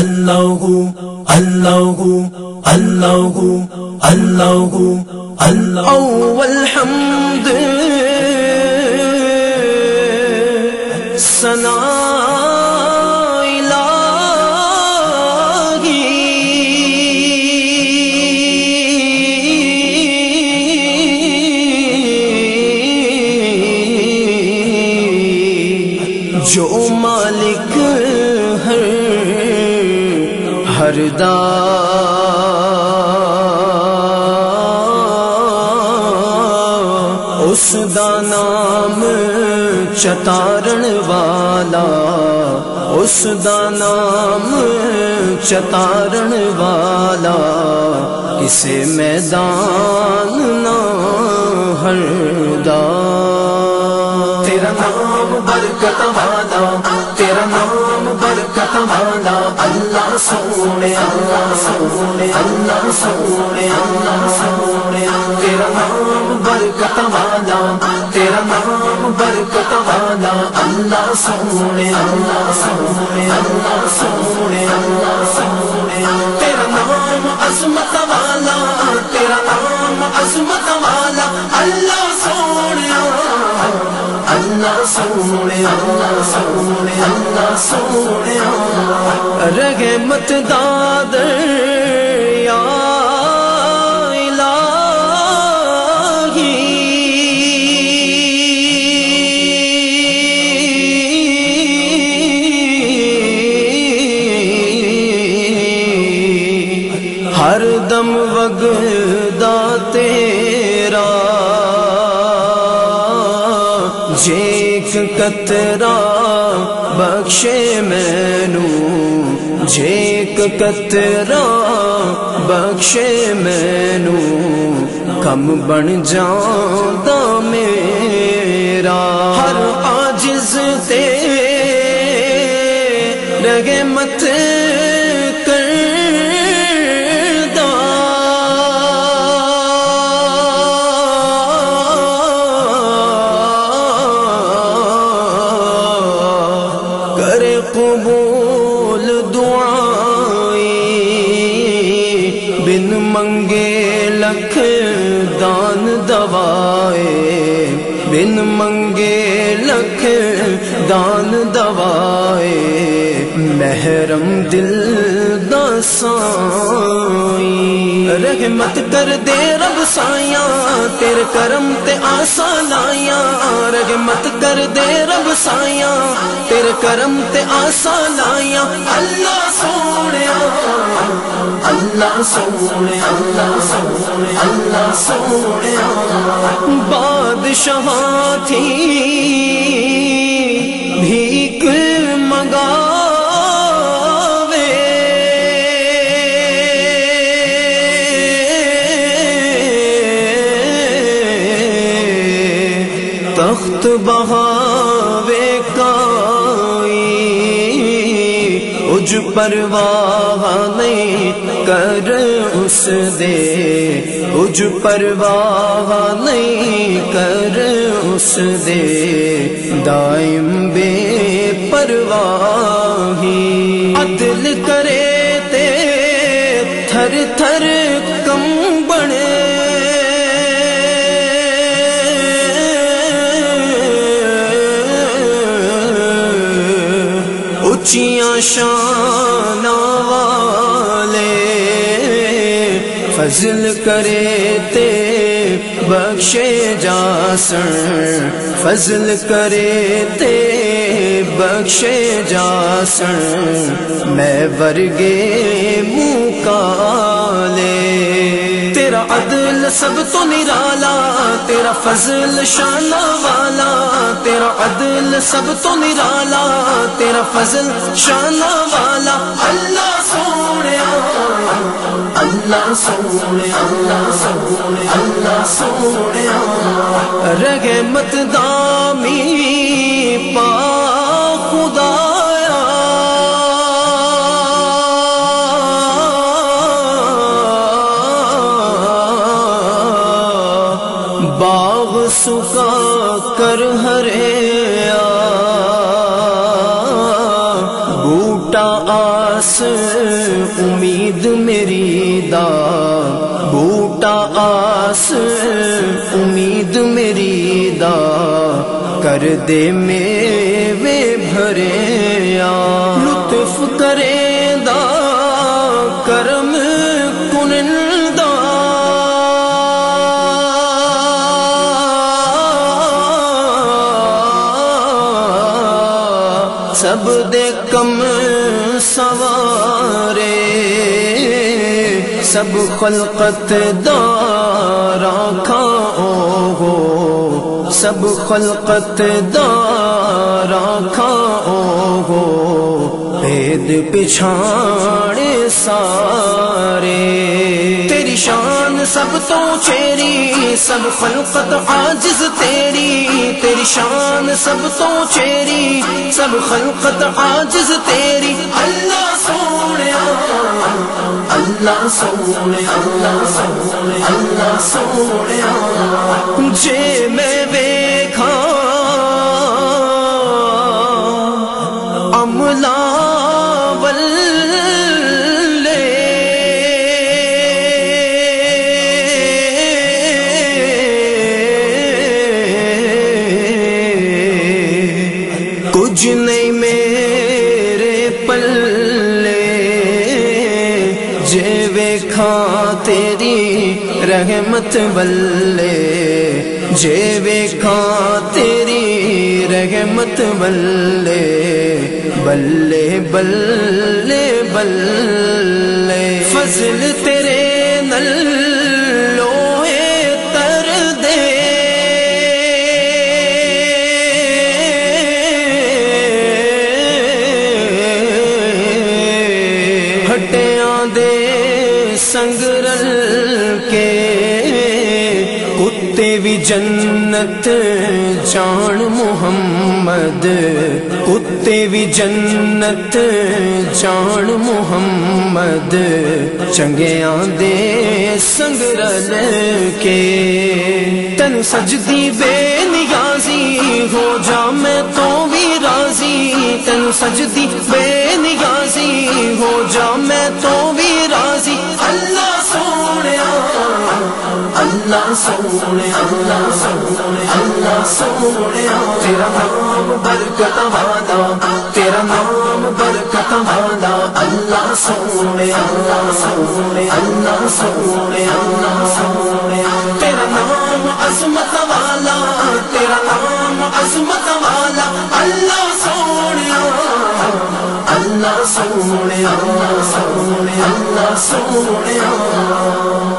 الله الله الله الله الله والحمد سنعم ہر اس دا نام چتارن والا، اس دا نام چتارن والا، کسے میدان نہ ہر دا۔ تیرا نام برکت والا برکت والا اللہ سونے اللہ سونے اللہ سونے اللہ سونے۔ تیرا نام برکت والا، تیرا نام برکت والا، اللہ سونے اللہ سونے اللہ سونے اللہ سونے۔ تیرا نام عظمت والا، تیرا نام عظمت والا، اللہ سونے اللہ سونے اللہ سونے، اللہ سونے رگے مت داد یا ہر دم وگدا تیرا جیک کترا۔ بخشے مینو جیک کترا بخشے مینو کم بن جانا میرا۔ بن منگے لکھ دان دوائے۔ بن منگے لکھ دان دوائے۔ محرم دل دسائی۔ رحمت کر دے رب سایاں تیر کرم تے آسان آیاں رحمت کر دے رب سایاں تیر کرم تے آسان آیاں اللہ سونے۔ اللہ سونے اللہ سونے اللہ سونے بادشاہ تھی۔ بھیک منگا تخت بہاوے پرواہ نہیں کر اس دے۔ اج پرواہ نہیں کر اس دے۔ دائم بے پرواہی۔ فضل کرے تے بخشے جاسن فضل کرے تے بخشے جاسن میں ورگے منہ کالے تیرا عدل سب تو نرالا، تیرا فضل شانہ والا۔ تیرا عدل سب تو نرالا، تیرا فضل شانہ والا۔ اللہ اللہ سونے اللہ سونے اللہ سونے رگے مت دامی پا خدایا باغ سکا کر ہرے بوٹا آس امید میری دا، بوٹا آس، امید میری دا، کر دے میوے بھرے آ لطف کرے دا، کرم کنندا سب دے کم سوارے سب خلقت دارا کھاؤ ہو سب خلقت دارا کھاؤ ہو بید پچھاڑے سارے۔ تیری شان سب تو چیری، سب خلقت عاجز تیری۔ تیری شان سب تو چیری، سب خلقت عاجز تیری۔ اللہ سونے اللہ سونے اللہ سونے اللہ سونے۔ جے میں کچھ نہیں میرے پلے جے ویکھا تیری رحمت بلے جے ویکھا تیری رحمت بلے بلے بلے بلے فضل تے وی جنت جان محمد کتے وی جنت جان محمد چنگیاں دے سنگ رل کے، تن سجدی بے نیازی ہو جا سونے اللہ سونے اللہ سونے تیرا نام برکت والا تیرا نام برکت والا اللہ سونے اللہ سونے اللہ سونے اللہ سونے تیرا نام عظمت والا تیرا نام عظمت والا اللہ سونے اللہ سونے اللہ سونے اللہ سونے